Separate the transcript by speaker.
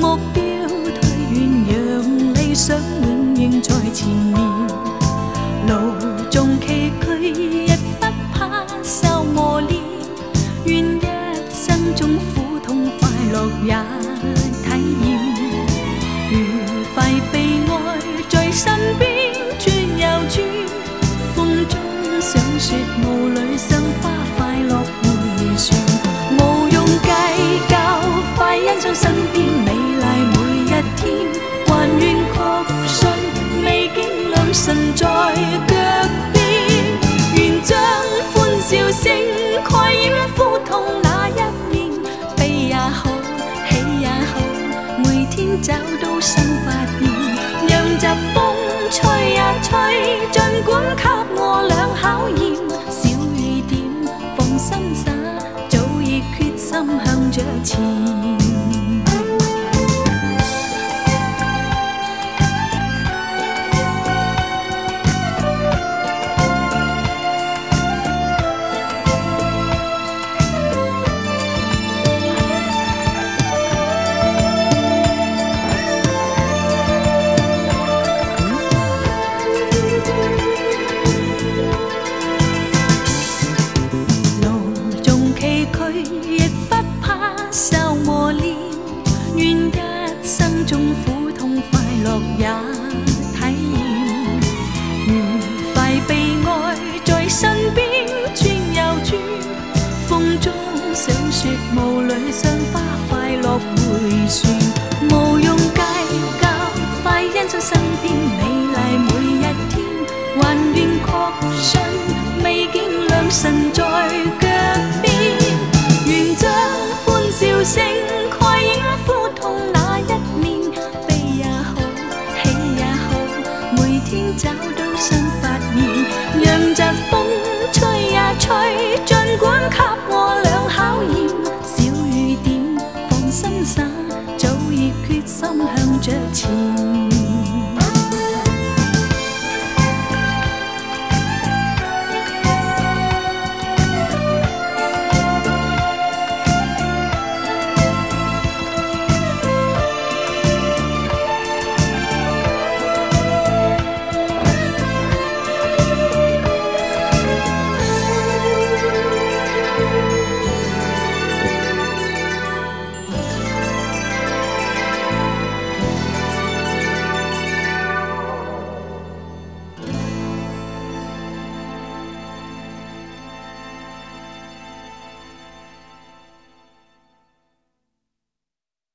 Speaker 1: 目标退远让理想永远在前面路纵崎岖亦不怕受磨练愿一生中苦痛快乐也体验愉快悲哀在身边转又转风中赏雪雾里赏花快乐回旋无用计较快欣赏身边神在脚边，愿将欢笑声盖掩苦痛那一面，悲也好，喜也好，每天找到新发现，让疾风吹呀吹，尽管给我俩考验，小雨点，放心洒，早已决心向着前。亦不怕受磨练。愿一生中苦痛快乐也体验。愉快悲哀在身边转又转，风中赏雪雾里赏花快乐回旋，无用计较，快欣赏身边美丽每一天，还愿确信美景良辰在笑声盖掩苦痛那一面，悲也好，喜也好，每天找到新发现，让疾风吹呀吹，尽管给